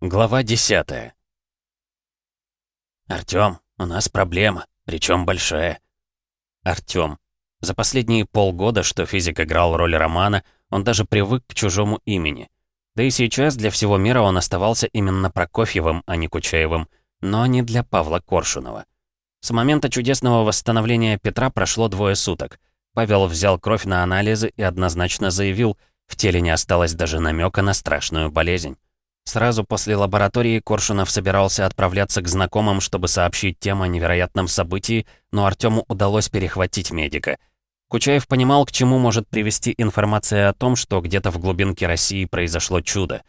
Глава 10 «Артём, у нас проблема, причём большая». Артём. За последние полгода, что физик играл роль Романа, он даже привык к чужому имени. Да и сейчас для всего мира он оставался именно Прокофьевым, а не Кучаевым, но не для Павла Коршунова. С момента чудесного восстановления Петра прошло двое суток. Павел взял кровь на анализы и однозначно заявил, в теле не осталось даже намека на страшную болезнь. Сразу после лаборатории Коршунов собирался отправляться к знакомым, чтобы сообщить тем о невероятном событии, но Артему удалось перехватить медика. Кучаев понимал, к чему может привести информация о том, что где-то в глубинке России произошло чудо.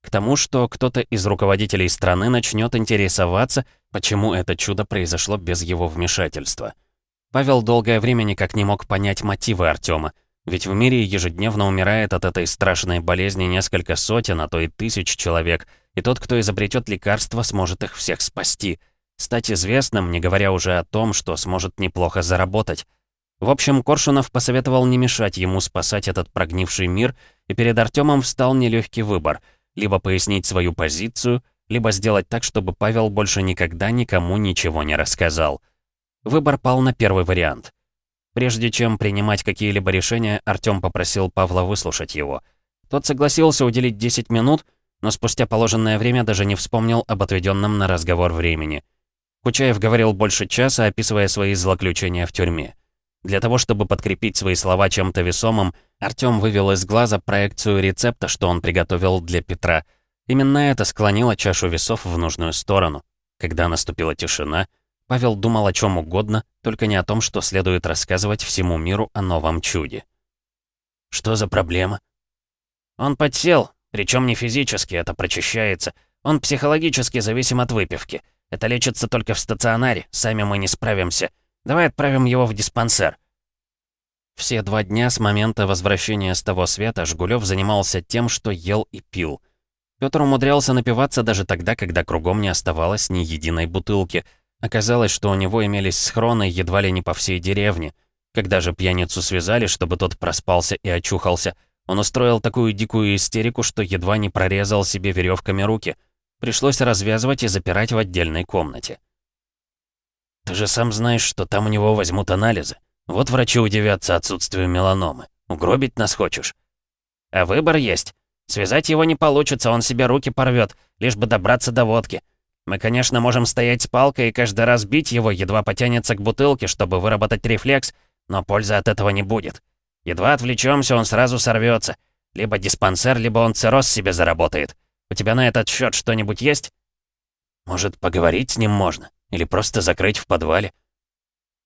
К тому, что кто-то из руководителей страны начнет интересоваться, почему это чудо произошло без его вмешательства. Павел долгое время никак не мог понять мотивы Артема. Ведь в мире ежедневно умирает от этой страшной болезни несколько сотен, а то и тысяч человек, и тот, кто изобретет лекарство, сможет их всех спасти. Стать известным, не говоря уже о том, что сможет неплохо заработать. В общем, Коршунов посоветовал не мешать ему спасать этот прогнивший мир, и перед Артемом встал нелегкий выбор — либо пояснить свою позицию, либо сделать так, чтобы Павел больше никогда никому ничего не рассказал. Выбор пал на первый вариант. Прежде чем принимать какие-либо решения, Артём попросил Павла выслушать его. Тот согласился уделить 10 минут, но спустя положенное время даже не вспомнил об отведенном на разговор времени. Кучаев говорил больше часа, описывая свои злоключения в тюрьме. Для того, чтобы подкрепить свои слова чем-то весомым, Артём вывел из глаза проекцию рецепта, что он приготовил для Петра. Именно это склонило чашу весов в нужную сторону. Когда наступила тишина, Павел думал о чем угодно, только не о том, что следует рассказывать всему миру о новом чуде. «Что за проблема?» «Он подсел, причем не физически, это прочищается. Он психологически зависим от выпивки. Это лечится только в стационаре, сами мы не справимся. Давай отправим его в диспансер». Все два дня с момента возвращения с того света Жгулев занимался тем, что ел и пил. Пётр умудрялся напиваться даже тогда, когда кругом не оставалось ни единой бутылки — Оказалось, что у него имелись схроны едва ли не по всей деревне. Когда же пьяницу связали, чтобы тот проспался и очухался, он устроил такую дикую истерику, что едва не прорезал себе веревками руки. Пришлось развязывать и запирать в отдельной комнате. «Ты же сам знаешь, что там у него возьмут анализы. Вот врачи удивятся отсутствию меланомы. Угробить нас хочешь?» «А выбор есть. Связать его не получится, он себе руки порвет, лишь бы добраться до водки. Мы, конечно, можем стоять с палкой и каждый раз бить его, едва потянется к бутылке, чтобы выработать рефлекс, но пользы от этого не будет. Едва отвлечемся, он сразу сорвется. Либо диспансер, либо он цирроз себе заработает. У тебя на этот счет что-нибудь есть? Может, поговорить с ним можно? Или просто закрыть в подвале?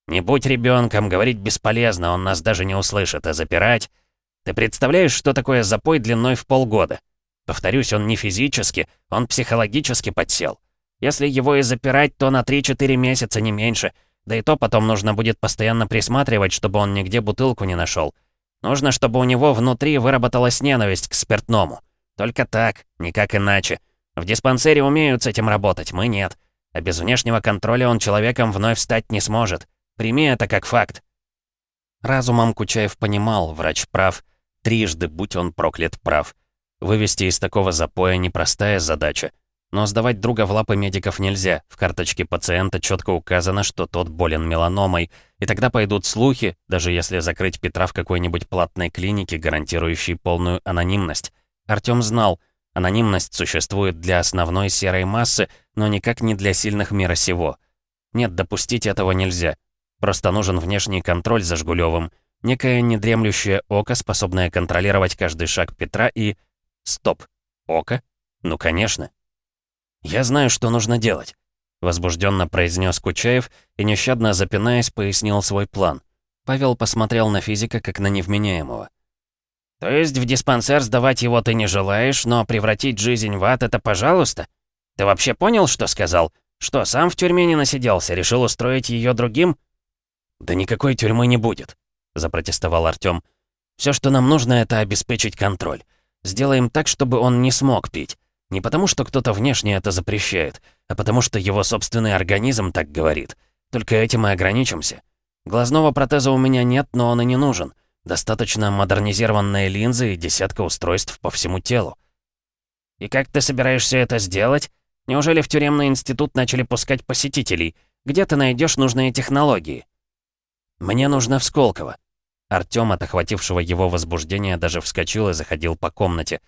Не будь ребенком, говорить бесполезно, он нас даже не услышит, а запирать... Ты представляешь, что такое запой длиной в полгода? Повторюсь, он не физически, он психологически подсел. Если его и запирать, то на 3-4 месяца, не меньше. Да и то потом нужно будет постоянно присматривать, чтобы он нигде бутылку не нашел. Нужно, чтобы у него внутри выработалась ненависть к спиртному. Только так, никак иначе. В диспансере умеют с этим работать, мы нет. А без внешнего контроля он человеком вновь стать не сможет. Прими это как факт. Разумом Кучаев понимал, врач прав. Трижды, будь он проклят, прав. Вывести из такого запоя непростая задача. Но сдавать друга в лапы медиков нельзя. В карточке пациента четко указано, что тот болен меланомой. И тогда пойдут слухи, даже если закрыть Петра в какой-нибудь платной клинике, гарантирующей полную анонимность. Артём знал, анонимность существует для основной серой массы, но никак не для сильных мира сего. Нет, допустить этого нельзя. Просто нужен внешний контроль за Жгулёвым. Некое недремлющее око, способное контролировать каждый шаг Петра и... Стоп. Око? Ну, конечно. «Я знаю, что нужно делать», — возбужденно произнес Кучаев и, нещадно запинаясь, пояснил свой план. Павел посмотрел на физика как на невменяемого. «То есть в диспансер сдавать его ты не желаешь, но превратить жизнь в ад — это пожалуйста? Ты вообще понял, что сказал? Что, сам в тюрьме не насиделся, решил устроить ее другим?» «Да никакой тюрьмы не будет», — запротестовал Артём. «Всё, что нам нужно, это обеспечить контроль. Сделаем так, чтобы он не смог пить. Не потому, что кто-то внешне это запрещает, а потому, что его собственный организм так говорит. Только этим и ограничимся. Глазного протеза у меня нет, но он и не нужен. Достаточно модернизированная линза и десятка устройств по всему телу. И как ты собираешься это сделать? Неужели в тюремный институт начали пускать посетителей? Где ты найдешь нужные технологии?» «Мне нужно в Сколково». Артём, от охватившего его возбуждения, даже вскочил и заходил по комнате.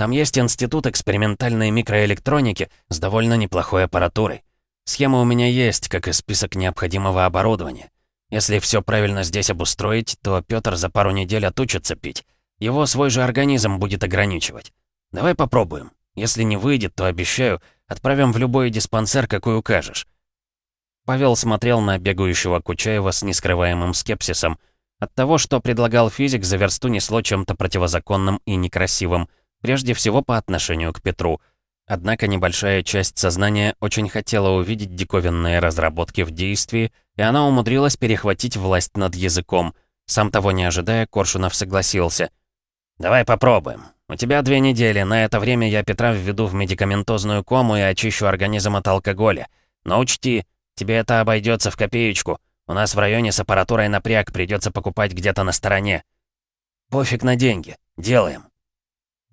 «Там есть институт экспериментальной микроэлектроники с довольно неплохой аппаратурой. Схема у меня есть, как и список необходимого оборудования. Если все правильно здесь обустроить, то Пётр за пару недель отучится пить. Его свой же организм будет ограничивать. Давай попробуем. Если не выйдет, то обещаю, отправим в любой диспансер, какой укажешь». Павел смотрел на бегающего Кучаева с нескрываемым скепсисом. От того, что предлагал физик, за версту несло чем-то противозаконным и некрасивым, прежде всего по отношению к Петру. Однако небольшая часть сознания очень хотела увидеть диковинные разработки в действии, и она умудрилась перехватить власть над языком. Сам того не ожидая, Коршунов согласился. «Давай попробуем. У тебя две недели. На это время я Петра введу в медикаментозную кому и очищу организм от алкоголя. Но учти, тебе это обойдется в копеечку. У нас в районе с аппаратурой напряг, придется покупать где-то на стороне. Пофиг на деньги. Делаем».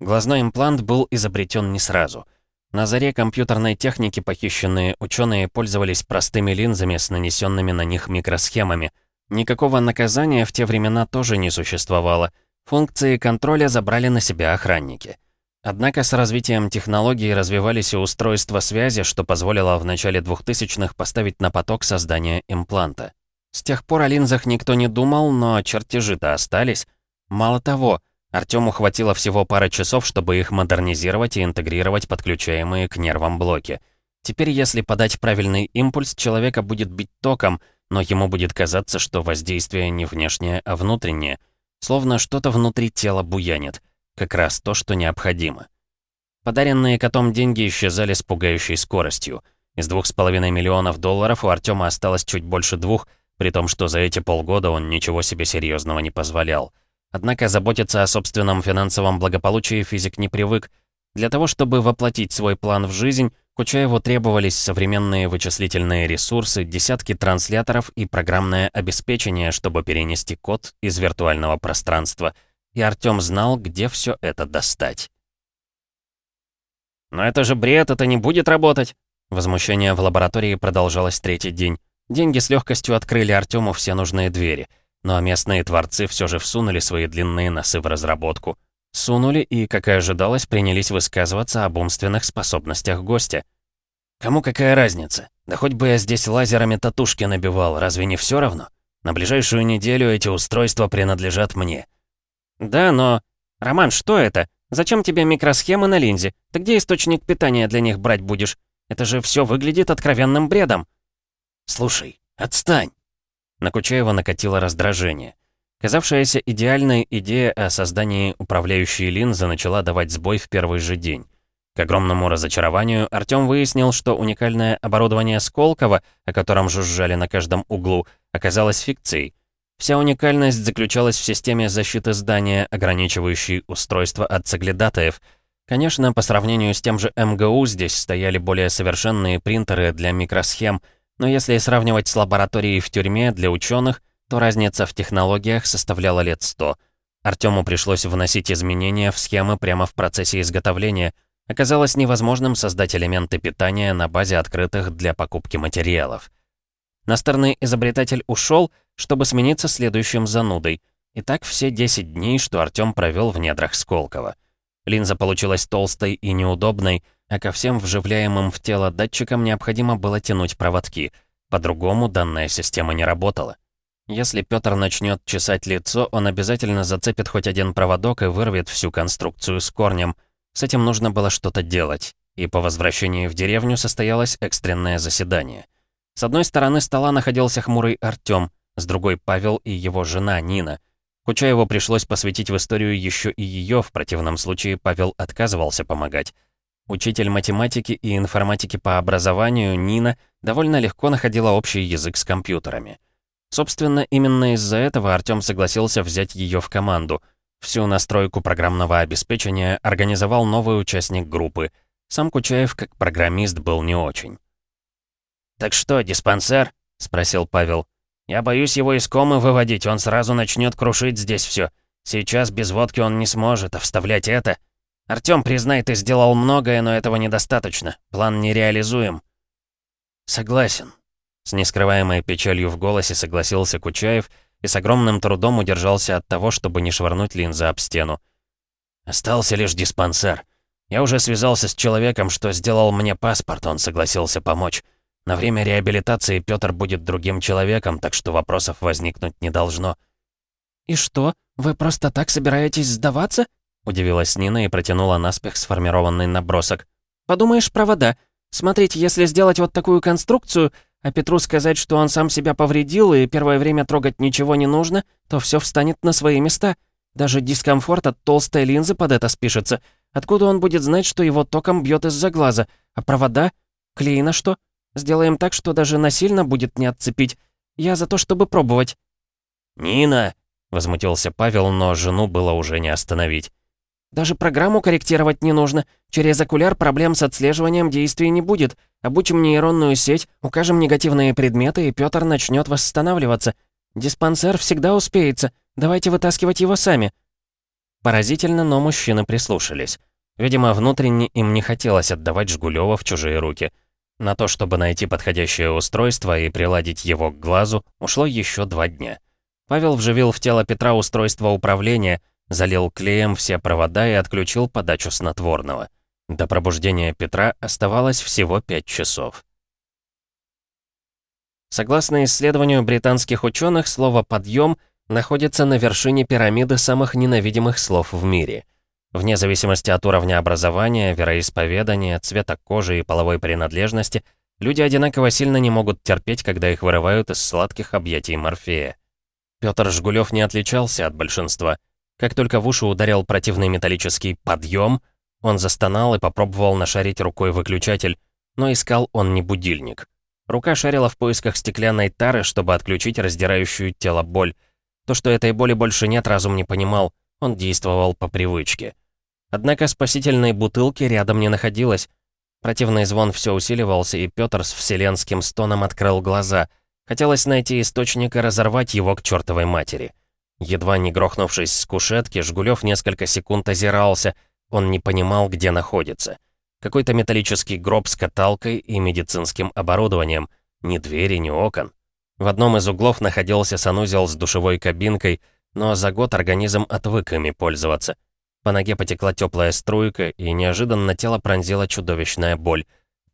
Глазной имплант был изобретен не сразу — на заре компьютерной техники похищенные ученые пользовались простыми линзами с нанесенными на них микросхемами. Никакого наказания в те времена тоже не существовало. Функции контроля забрали на себя охранники. Однако с развитием технологий развивались и устройства связи, что позволило в начале 2000-х поставить на поток создание импланта. С тех пор о линзах никто не думал, но чертежи-то остались. Мало того, Артему хватило всего пары часов, чтобы их модернизировать и интегрировать подключаемые к нервам блоки. Теперь, если подать правильный импульс, человека будет бить током, но ему будет казаться, что воздействие не внешнее, а внутреннее. Словно что-то внутри тела буянит. Как раз то, что необходимо. Подаренные котом деньги исчезали с пугающей скоростью. Из двух с половиной миллионов долларов у Артема осталось чуть больше двух, при том, что за эти полгода он ничего себе серьезного не позволял. Однако заботиться о собственном финансовом благополучии физик не привык. Для того, чтобы воплотить свой план в жизнь, Кучаеву требовались современные вычислительные ресурсы, десятки трансляторов и программное обеспечение, чтобы перенести код из виртуального пространства. И Артём знал, где все это достать. «Но это же бред, это не будет работать!» Возмущение в лаборатории продолжалось третий день. Деньги с легкостью открыли Артему все нужные двери. Но местные творцы все же всунули свои длинные носы в разработку. Сунули и, как и ожидалось, принялись высказываться об умственных способностях гостя. «Кому какая разница? Да хоть бы я здесь лазерами татушки набивал, разве не все равно? На ближайшую неделю эти устройства принадлежат мне». «Да, но... Роман, что это? Зачем тебе микросхемы на линзе? Ты где источник питания для них брать будешь? Это же все выглядит откровенным бредом». «Слушай, отстань!» На Кучаева накатило раздражение. Казавшаяся идеальная идея о создании управляющей линзы начала давать сбой в первый же день. К огромному разочарованию Артём выяснил, что уникальное оборудование Сколково, о котором жужжали на каждом углу, оказалось фикцией. Вся уникальность заключалась в системе защиты здания, ограничивающей устройство от соглядатаев. Конечно, по сравнению с тем же МГУ здесь стояли более совершенные принтеры для микросхем — но если сравнивать с лабораторией в тюрьме для ученых, то разница в технологиях составляла лет 100. Артему пришлось вносить изменения в схемы прямо в процессе изготовления. Оказалось невозможным создать элементы питания на базе открытых для покупки материалов. Настырный изобретатель ушел, чтобы смениться следующим занудой. И так все 10 дней, что Артем провел в недрах Сколково. Линза получилась толстой и неудобной, а ко всем вживляемым в тело датчикам необходимо было тянуть проводки. По-другому данная система не работала. Если Пётр начнет чесать лицо, он обязательно зацепит хоть один проводок и вырвет всю конструкцию с корнем. С этим нужно было что-то делать. И по возвращении в деревню состоялось экстренное заседание. С одной стороны стола находился хмурый Артём, с другой Павел и его жена Нина. Кучаеву пришлось посвятить в историю еще и ее, в противном случае Павел отказывался помогать. Учитель математики и информатики по образованию Нина довольно легко находила общий язык с компьютерами. Собственно, именно из-за этого Артём согласился взять ее в команду. Всю настройку программного обеспечения организовал новый участник группы. Сам Кучаев, как программист, был не очень. «Так что, диспансер?» — спросил Павел. «Я боюсь его из комы выводить, он сразу начнет крушить здесь все. Сейчас без водки он не сможет, а вставлять это...» Артём, признай, ты сделал многое, но этого недостаточно. План нереализуем». «Согласен», — с нескрываемой печалью в голосе согласился Кучаев и с огромным трудом удержался от того, чтобы не швырнуть линзы об стену. «Остался лишь диспансер. Я уже связался с человеком, что сделал мне паспорт, он согласился помочь. На время реабилитации Пётр будет другим человеком, так что вопросов возникнуть не должно». «И что, вы просто так собираетесь сдаваться?» Удивилась Нина и протянула наспех сформированный набросок. «Подумаешь, провода. Смотрите, если сделать вот такую конструкцию, а Петру сказать, что он сам себя повредил и первое время трогать ничего не нужно, то все встанет на свои места. Даже дискомфорт от толстой линзы под это спишется. Откуда он будет знать, что его током бьет из-за глаза? А провода? Клей на что? Сделаем так, что даже насильно будет не отцепить. Я за то, чтобы пробовать». «Нина!» — возмутился Павел, но жену было уже не остановить. Даже программу корректировать не нужно. Через окуляр проблем с отслеживанием действий не будет. Обучим нейронную сеть, укажем негативные предметы, и Пётр начнет восстанавливаться. Диспансер всегда успеется. Давайте вытаскивать его сами». Поразительно, но мужчины прислушались. Видимо, внутренне им не хотелось отдавать Жгулёва в чужие руки. На то, чтобы найти подходящее устройство и приладить его к глазу, ушло еще два дня. Павел вживил в тело Петра устройство управления, залил клеем все провода и отключил подачу снотворного. До пробуждения Петра оставалось всего 5 часов. Согласно исследованию британских ученых, слово «подъем» находится на вершине пирамиды самых ненавидимых слов в мире. Вне зависимости от уровня образования, вероисповедания, цвета кожи и половой принадлежности, люди одинаково сильно не могут терпеть, когда их вырывают из сладких объятий Морфея. Пётр Жгулёв не отличался от большинства. Как только в уши ударил противный металлический подъем, он застонал и попробовал нашарить рукой выключатель, но искал он не будильник. Рука шарила в поисках стеклянной тары, чтобы отключить раздирающую тело боль. То, что этой боли больше нет, разум не понимал, он действовал по привычке. Однако спасительной бутылки рядом не находилось. Противный звон все усиливался, и Пётр с вселенским стоном открыл глаза. Хотелось найти источник и разорвать его к чертовой матери. Едва не грохнувшись с кушетки, Жгулев несколько секунд озирался. Он не понимал, где находится. Какой-то металлический гроб с каталкой и медицинским оборудованием. Ни двери, ни окон. В одном из углов находился санузел с душевой кабинкой, но за год организм отвык ими пользоваться. По ноге потекла теплая струйка, и неожиданно тело пронзила чудовищная боль.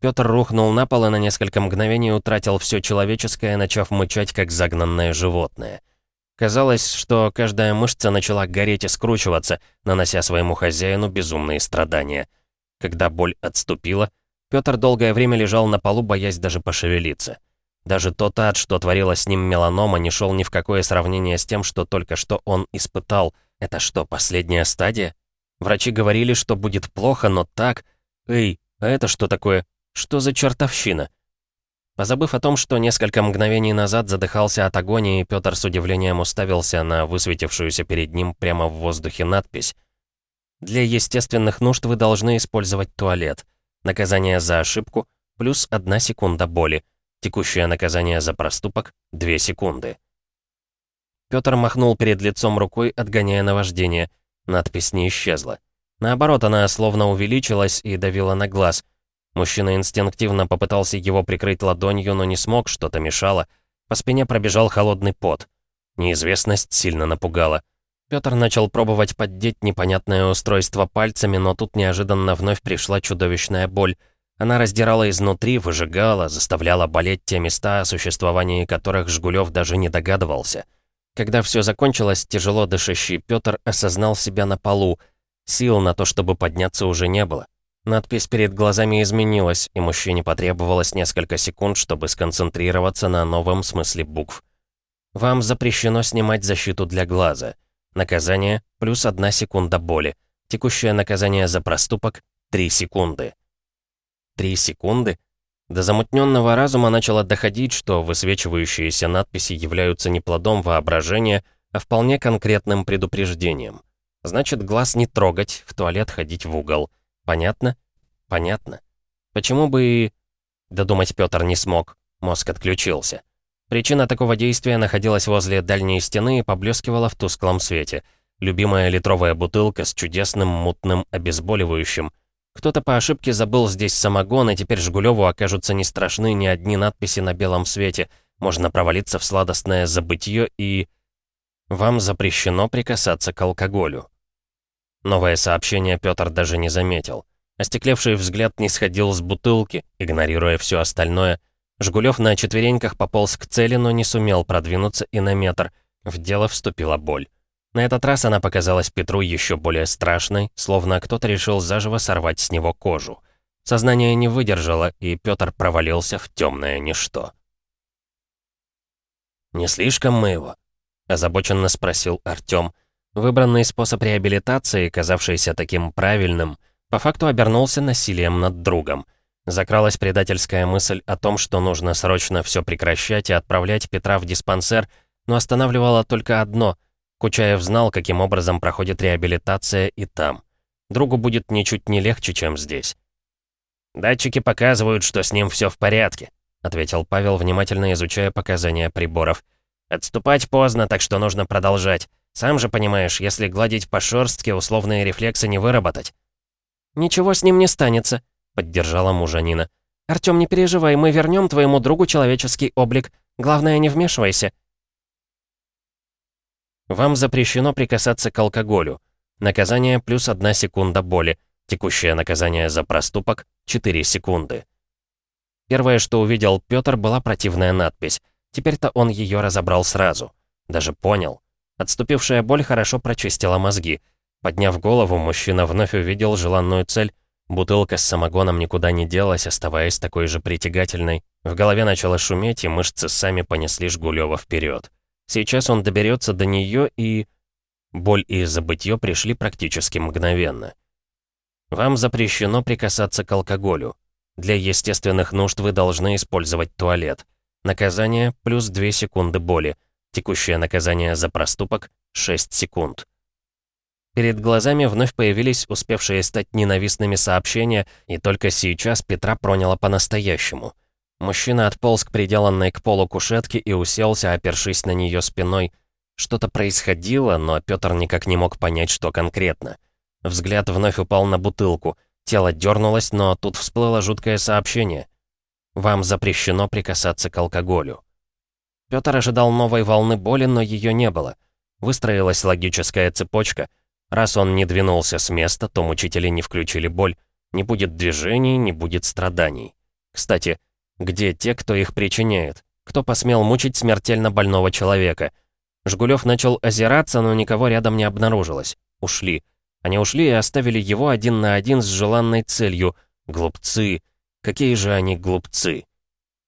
Пётр рухнул на пол и на несколько мгновений утратил все человеческое, начав мычать, как загнанное животное. Казалось, что каждая мышца начала гореть и скручиваться, нанося своему хозяину безумные страдания. Когда боль отступила, Пётр долгое время лежал на полу, боясь даже пошевелиться. Даже тот ад, что творилось с ним меланома, не шел ни в какое сравнение с тем, что только что он испытал. Это что, последняя стадия? Врачи говорили, что будет плохо, но так... Эй, а это что такое? Что за чертовщина? Позабыв о том, что несколько мгновений назад задыхался от агонии, Пётр с удивлением уставился на высветившуюся перед ним прямо в воздухе надпись. «Для естественных нужд вы должны использовать туалет. Наказание за ошибку плюс одна секунда боли. Текущее наказание за проступок — две секунды». Пётр махнул перед лицом рукой, отгоняя наваждение. Надпись не исчезла. Наоборот, она словно увеличилась и давила на глаз — Мужчина инстинктивно попытался его прикрыть ладонью, но не смог, что-то мешало. По спине пробежал холодный пот. Неизвестность сильно напугала. Пётр начал пробовать поддеть непонятное устройство пальцами, но тут неожиданно вновь пришла чудовищная боль. Она раздирала изнутри, выжигала, заставляла болеть те места, о существовании которых Жгулёв даже не догадывался. Когда все закончилось, тяжело дышащий Пётр осознал себя на полу. Сил на то, чтобы подняться, уже не было. Надпись перед глазами изменилась, и мужчине потребовалось несколько секунд, чтобы сконцентрироваться на новом смысле букв. Вам запрещено снимать защиту для глаза. Наказание плюс одна секунда боли. Текущее наказание за проступок — три секунды. Три секунды? До замутненного разума начало доходить, что высвечивающиеся надписи являются не плодом воображения, а вполне конкретным предупреждением. Значит, глаз не трогать, в туалет ходить в угол — Понятно? Понятно. Почему бы и... Додумать Пётр не смог. Мозг отключился. Причина такого действия находилась возле дальней стены и поблескивала в тусклом свете. Любимая литровая бутылка с чудесным мутным обезболивающим. Кто-то по ошибке забыл здесь самогон, и теперь Жгулеву окажутся не страшны ни одни надписи на белом свете. Можно провалиться в сладостное забытье и... Вам запрещено прикасаться к алкоголю. Новое сообщение Пётр даже не заметил. Остеклевший взгляд не сходил с бутылки, игнорируя все остальное. Жгулев на четвереньках пополз к цели, но не сумел продвинуться и на метр. В дело вступила боль. На этот раз она показалась Петру еще более страшной, словно кто-то решил заживо сорвать с него кожу. Сознание не выдержало, и Петр провалился в темное ничто. «Не слишком мы его?» — озабоченно спросил Артём. Выбранный способ реабилитации, казавшийся таким правильным, по факту обернулся насилием над другом. Закралась предательская мысль о том, что нужно срочно все прекращать и отправлять Петра в диспансер, но останавливало только одно — Кучаев знал, каким образом проходит реабилитация и там. Другу будет ничуть не легче, чем здесь. «Датчики показывают, что с ним все в порядке», ответил Павел, внимательно изучая показания приборов. «Отступать поздно, так что нужно продолжать. Сам же понимаешь, если гладить по шерстке, условные рефлексы не выработать». «Ничего с ним не станется», — поддержала мужа Нина. «Артём, не переживай, мы вернем твоему другу человеческий облик. Главное, не вмешивайся». Вам запрещено прикасаться к алкоголю. Наказание плюс одна секунда боли. Текущее наказание за проступок — 4 секунды. Первое, что увидел Пётр, была противная надпись. Теперь-то он ее разобрал сразу. Даже понял. Отступившая боль хорошо прочистила мозги. Подняв голову, мужчина вновь увидел желанную цель. Бутылка с самогоном никуда не делась, оставаясь такой же притягательной. В голове начало шуметь, и мышцы сами понесли Жгулёва вперед. Сейчас он доберется до нее и... Боль и забытье пришли практически мгновенно. Вам запрещено прикасаться к алкоголю. Для естественных нужд вы должны использовать туалет. Наказание плюс 2 секунды боли. Текущее наказание за проступок 6 секунд. Перед глазами вновь появились успевшие стать ненавистными сообщения, и только сейчас Петра проняла по-настоящему — Мужчина отполз к приделанной к полу кушетке и уселся, опершись на нее спиной. Что-то происходило, но Петр никак не мог понять, что конкретно. Взгляд вновь упал на бутылку. Тело дернулось, но тут всплыло жуткое сообщение. «Вам запрещено прикасаться к алкоголю». Петр ожидал новой волны боли, но ее не было. Выстроилась логическая цепочка. Раз он не двинулся с места, то мучители не включили боль. Не будет движений, не будет страданий. Кстати, где те, кто их причиняет? Кто посмел мучить смертельно больного человека? Жгулев начал озираться, но никого рядом не обнаружилось. Ушли. Они ушли и оставили его один на один с желанной целью. Глупцы. Какие же они глупцы.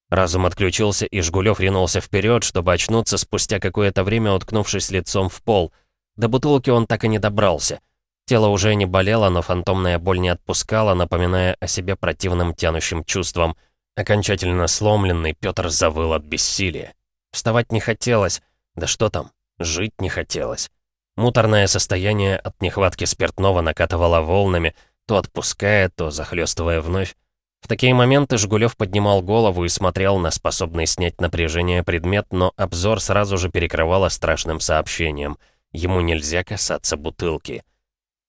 Разум отключился, и Жгулев ринулся вперед, чтобы очнуться спустя какое-то время, уткнувшись лицом в пол. До бутылки он так и не добрался. Тело уже не болело, но фантомная боль не отпускала, напоминая о себе противным тянущим чувством. Окончательно сломленный, Пётр завыл от бессилия. Вставать не хотелось, да что там, жить не хотелось. Муторное состояние от нехватки спиртного накатывало волнами, то отпуская, то захлестывая вновь. В такие моменты Жгулев поднимал голову и смотрел на способный снять напряжение предмет, но обзор сразу же перекрывало страшным сообщением. Ему нельзя касаться бутылки.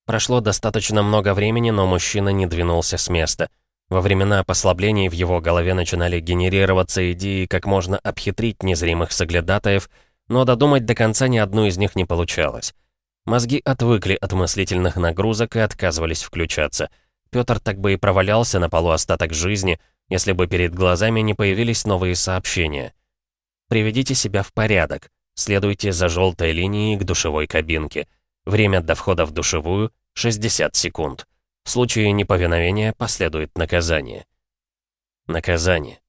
Прошло достаточно много времени, но мужчина не двинулся с места — во времена послаблений в его голове начинали генерироваться идеи, как можно обхитрить незримых соглядатаев, но додумать до конца ни одну из них не получалось. Мозги отвыкли от мыслительных нагрузок и отказывались включаться. Пётр так бы и провалялся на полу остаток жизни, если бы перед глазами не появились новые сообщения. Приведите себя в порядок. Следуйте за желтой линией к душевой кабинке. Время до входа в душевую — 60 секунд. В случае неповиновения последует наказание. Наказание.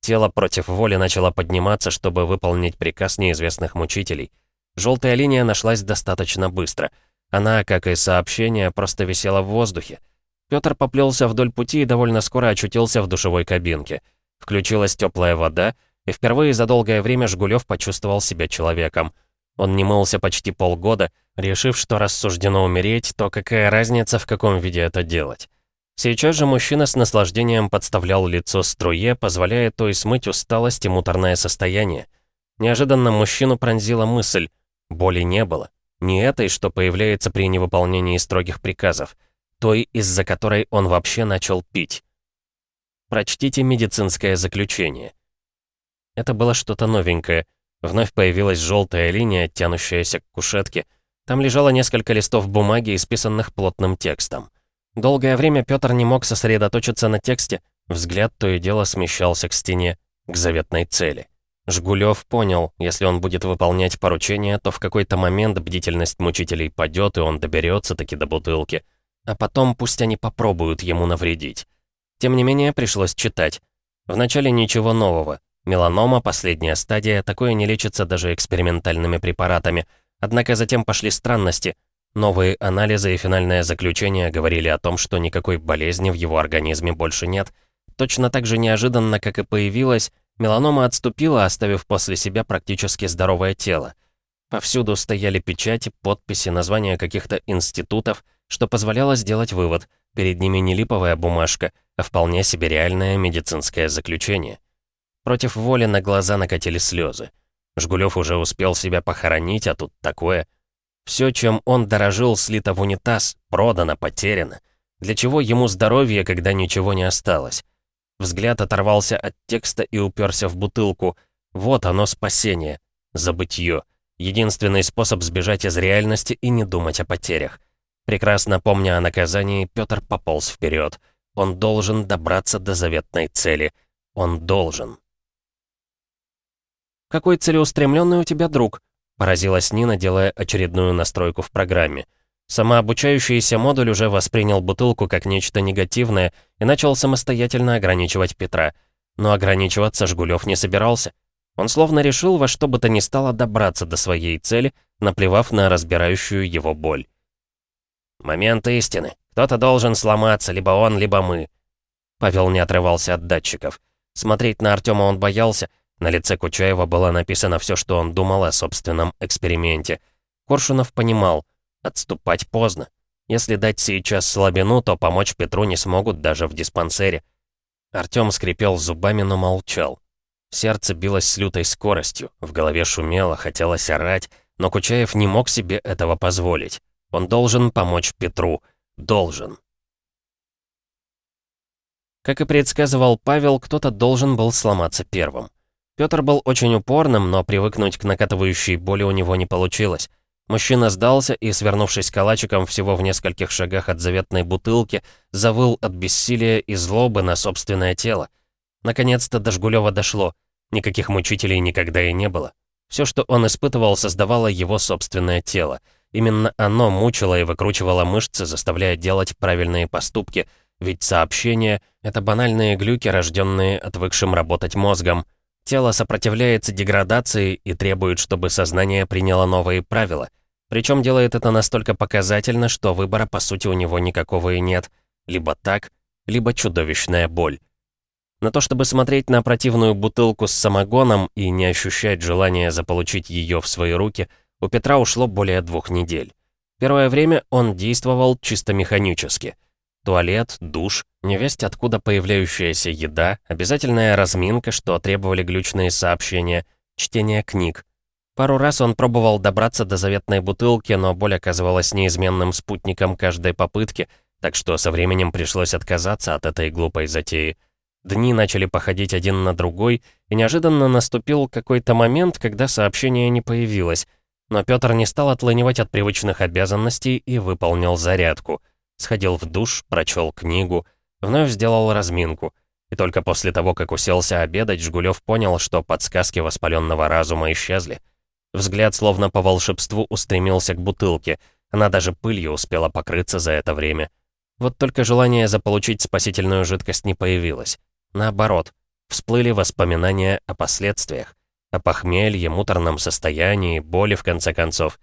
Тело против воли начало подниматься, чтобы выполнить приказ неизвестных мучителей. Желтая линия нашлась достаточно быстро. Она, как и сообщение, просто висела в воздухе. Пётр поплелся вдоль пути и довольно скоро очутился в душевой кабинке. Включилась теплая вода, и впервые за долгое время Жгулев почувствовал себя человеком — он не мылся почти полгода, решив, что раз суждено умереть, то какая разница, в каком виде это делать. Сейчас же мужчина с наслаждением подставлял лицо струе, позволяя той смыть усталость и муторное состояние. Неожиданно мужчину пронзила мысль. Боли не было. Не этой, что появляется при невыполнении строгих приказов. Той, из-за которой он вообще начал пить. Прочтите медицинское заключение. Это было что-то новенькое. Вновь появилась желтая линия, тянущаяся к кушетке. Там лежало несколько листов бумаги, исписанных плотным текстом. Долгое время Пётр не мог сосредоточиться на тексте, взгляд то и дело смещался к стене, к заветной цели. Жгулев понял, если он будет выполнять поручение, то в какой-то момент бдительность мучителей падет, и он доберется таки до бутылки. А потом пусть они попробуют ему навредить. Тем не менее, пришлось читать. Вначале ничего нового. Меланома, последняя стадия, такое не лечится даже экспериментальными препаратами. Однако затем пошли странности. Новые анализы и финальное заключение говорили о том, что никакой болезни в его организме больше нет. Точно так же неожиданно, как и появилась, меланома отступила, оставив после себя практически здоровое тело. Повсюду стояли печати, подписи, названия каких-то институтов, что позволяло сделать вывод. Перед ними не липовая бумажка, а вполне себе реальное медицинское заключение. Против воли на глаза накатили слезы. Жгулев уже успел себя похоронить, а тут такое. Все, чем он дорожил, слито в унитаз, продано, потеряно. Для чего ему здоровье, когда ничего не осталось? Взгляд оторвался от текста и уперся в бутылку. Вот оно спасение. Забытье. Единственный способ сбежать из реальности и не думать о потерях. Прекрасно помня о наказании, Петр пополз вперед. Он должен добраться до заветной цели. Он должен. «Какой целеустремленный у тебя друг?» Поразилась Нина, делая очередную настройку в программе. Самообучающийся модуль уже воспринял бутылку как нечто негативное и начал самостоятельно ограничивать Петра. Но ограничиваться Жгулев не собирался. Он словно решил во что бы то ни стало добраться до своей цели, наплевав на разбирающую его боль. «Момент истины. Кто-то должен сломаться, либо он, либо мы». Павел не отрывался от датчиков. Смотреть на Артема он боялся, на лице Кучаева было написано все, что он думал о собственном эксперименте. Коршунов понимал, отступать поздно. Если дать сейчас слабину, то помочь Петру не смогут даже в диспансере. Артём скрипел зубами, но молчал. Сердце билось с лютой скоростью, в голове шумело, хотелось орать, но Кучаев не мог себе этого позволить. Он должен помочь Петру. Должен. Как и предсказывал Павел, кто-то должен был сломаться первым. Пётр был очень упорным, но привыкнуть к накатывающей боли у него не получилось. Мужчина сдался и, свернувшись калачиком всего в нескольких шагах от заветной бутылки, завыл от бессилия и злобы на собственное тело. Наконец-то до Жгулёва дошло. Никаких мучителей никогда и не было. Все, что он испытывал, создавало его собственное тело. Именно оно мучило и выкручивало мышцы, заставляя делать правильные поступки, ведь сообщения — это банальные глюки, рожденные отвыкшим работать мозгом — Тело сопротивляется деградации и требует, чтобы сознание приняло новые правила. Причем делает это настолько показательно, что выбора по сути у него никакого и нет. Либо так, либо чудовищная боль. На то, чтобы смотреть на противную бутылку с самогоном и не ощущать желания заполучить ее в свои руки, у Петра ушло более двух недель. Первое время он действовал чисто механически. Туалет, душ, невесть откуда появляющаяся еда, обязательная разминка, что требовали глючные сообщения, чтение книг. Пару раз он пробовал добраться до заветной бутылки, но боль оказывалась неизменным спутником каждой попытки, так что со временем пришлось отказаться от этой глупой затеи. Дни начали походить один на другой, и неожиданно наступил какой-то момент, когда сообщение не появилось. Но Пётр не стал отлынивать от привычных обязанностей и выполнил зарядку — Сходил в душ, прочел книгу, вновь сделал разминку. И только после того, как уселся обедать, Жгулев понял, что подсказки воспаленного разума исчезли. Взгляд словно по волшебству устремился к бутылке. Она даже пылью успела покрыться за это время. Вот только желание заполучить спасительную жидкость не появилось. Наоборот, всплыли воспоминания о последствиях. О похмелье, муторном состоянии, боли, в конце концов.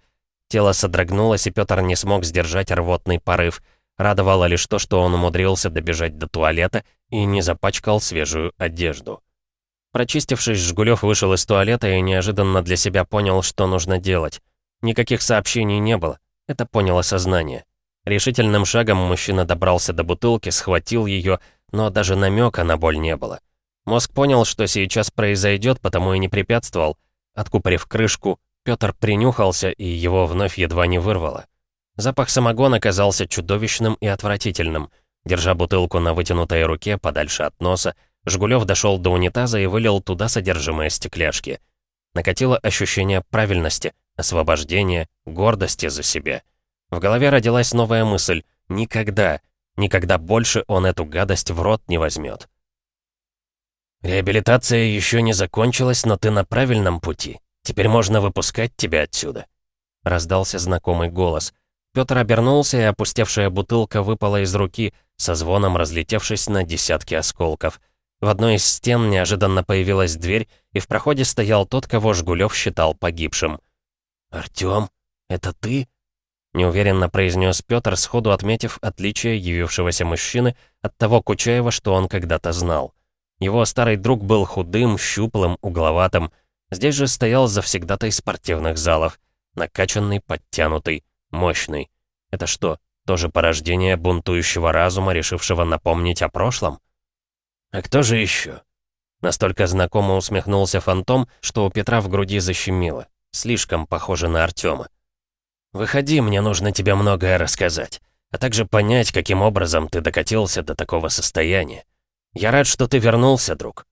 Тело содрогнулось, и Пётр не смог сдержать рвотный порыв — Радовало лишь то, что он умудрился добежать до туалета и не запачкал свежую одежду. Прочистившись, Жгулев вышел из туалета и неожиданно для себя понял, что нужно делать. Никаких сообщений не было. Это поняло сознание. Решительным шагом мужчина добрался до бутылки, схватил ее, но даже намека на боль не было. Мозг понял, что сейчас произойдет, потому и не препятствовал. Откупорив крышку, Пётр принюхался, и его вновь едва не вырвало. Запах самогона казался чудовищным и отвратительным. Держа бутылку на вытянутой руке, подальше от носа, Жгулёв дошел до унитаза и вылил туда содержимое стекляшки. Накатило ощущение правильности, освобождения, гордости за себя. В голове родилась новая мысль «Никогда, никогда больше он эту гадость в рот не возьмет. «Реабилитация еще не закончилась, но ты на правильном пути. Теперь можно выпускать тебя отсюда», — раздался знакомый голос. Пётр обернулся, и опустевшая бутылка выпала из руки, со звоном разлетевшись на десятки осколков — в одной из стен неожиданно появилась дверь, и в проходе стоял тот, кого Жгулев считал погибшим. «Артём, это ты?» Неуверенно произнес Пётр, сходу отметив отличие явившегося мужчины от того Кучаева, что он когда-то знал. Его старый друг был худым, щуплым, угловатым. Здесь же стоял завсегдатай спортивных залов. Накачанный, подтянутый, мощный. Это что, тоже порождение бунтующего разума, решившего напомнить о прошлом? «А кто же еще?» Настолько знакомо усмехнулся фантом, что у Петра в груди защемило. Слишком похоже на Артема. «Выходи, мне нужно тебе многое рассказать, а также понять, каким образом ты докатился до такого состояния. Я рад, что ты вернулся, друг».